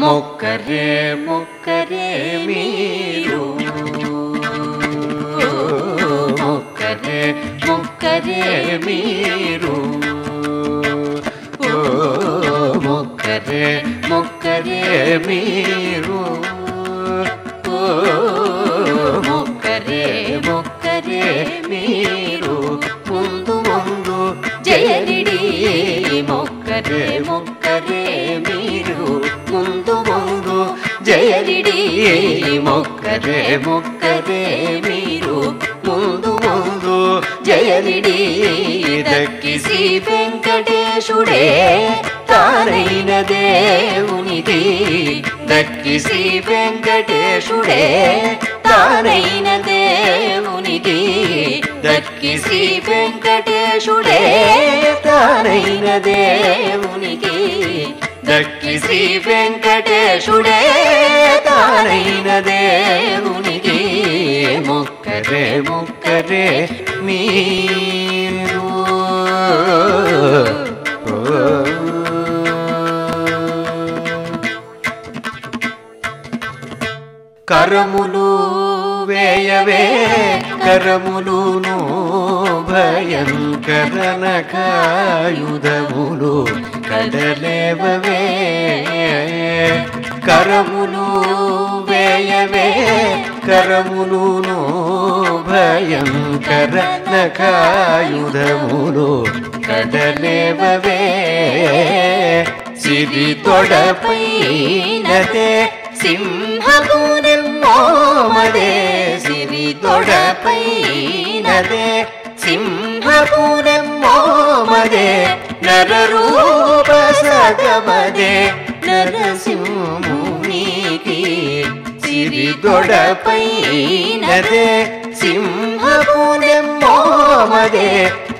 మొక్కరే మొక్కరే మీరు. మొక్కరే మొక్కరే మీరు. మొక్కరే మొక్కరే మీరు. మొక్కరే మొక్కరే మీరు. ముందు ముందు జయనిడి మొక్కరే మొక్క మొక్కరే మొక్కరే మీరు. ముందు ముందు జయనిడి దక్కిసి వెంకటేశుడే. తారైన దేవునిది దక్కిసి వెంకటేశుడే. తారైన దేవునిది దక్కిసి వెంకటేశుడే. తారైన దేవునికి దక్కి శ్రీ వెంకటేశుడే తానైన దేవునికి మొక్కరే మొక్కరే మీరు. కరములు వేయవే కరములును భయంకరన కాయుధములు కడలేవవే కరములు వేయవే కరములును భయంకరన కాయుధములు కడలేవవే సిరి తొడపైనదే సింహపూరమ్మోమదే సిరి తొడపైనదే సింహపూరమ్మోమదే నరరూప సగమదే నరసింహమునికి సిరి తొడపైనదే సింహపూరమ్మోమదే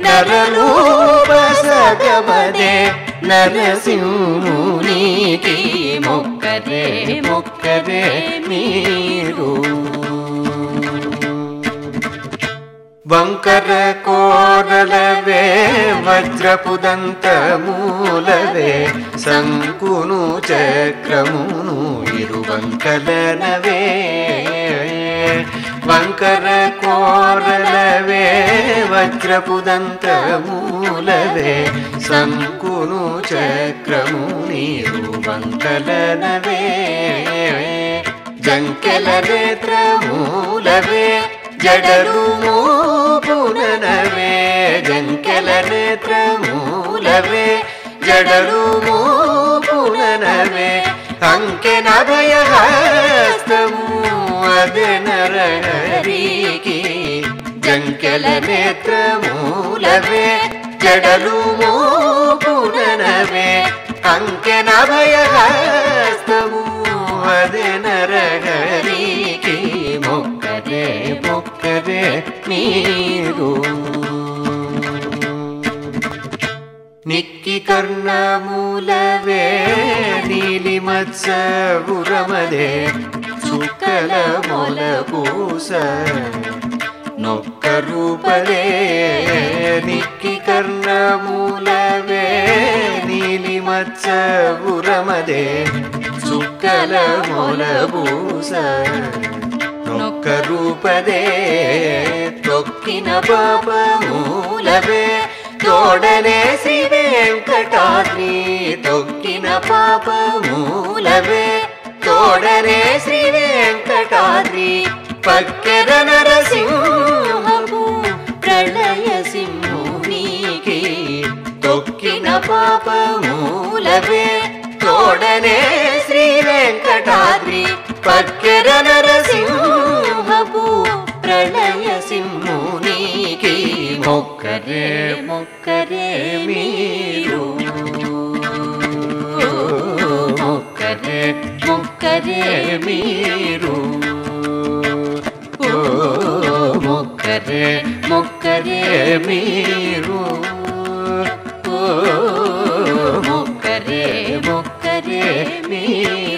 నరరూప సగమదే నరసింహునికి మొక్కరే మొక్కరే మీరు. వంకర కోరలవే వజ్రపు దంతమూలవే శంకును చక్రమును ఇరువంకలనవే వంకర కోరలవే వజ్రపు దంతమూలవే శంకును చక్రముని ఇరువంకలనవే జంకెల నేత్రమూలవే జడలు పుననవే జంకెల నేత్రమూలవే జడలు పుననవే అంకెన భయహస్తము అదే నరహరికి జంకెల నేత్రమూలవే జడలు పుననవే అంకెన భయహస్తము అదే నరహరికి మొక్కరే మొక్కరే మీరు నిక్కి కర్ణమూలవే నీలి మత్సపురమదే చుక్కల మొల పూస నొక్క రూపదే నిక్కి కర్ణమూలవే నీలి మత్సపురమదే చుక్కల మొల పూస ఒక్క రూపదే తొక్కిన పాపమూలవే తోడనే శ్రీ వెంకటాద్రి తొక్కిన పాపమూలవే తోడనే శ్రీ వెంకటాద్రి పక్కన నరసింహము ప్రళయ సింహునికి తొక్కిన పాపమూలవే తోడనే శ్రీ వెంకటాద్రి పక్కన మొక్కరే మొక్కరే మీరు మొక్కరే మొక్కరే మీరు ఓ మొక్కరే మొక్కరే మీరు ఓ మొక్కరే మొక్కరే మీరు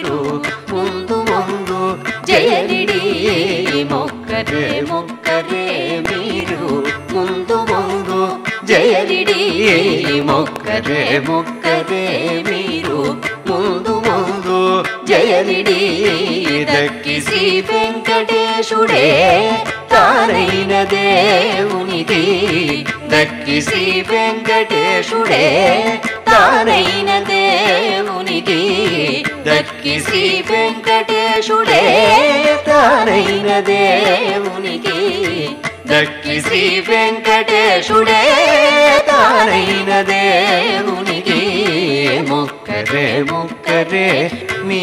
ముందు జయనిడి మొక్కరే మొక్కరే మీరు ముందు ముందు జయనిడి దక్కిసి వెంకటేశుడే తానైన దేవునిది. దక్కి శ్రీ వెంకటేశుడే తానైన దేవునికి దక్కి శ్రీ వెంకటేశుడే తానైన దేవునికి దక్కి శ్రీ వెంకటేశుడే తానైన దేవునికి మొక్కరే మొక్కరే నీ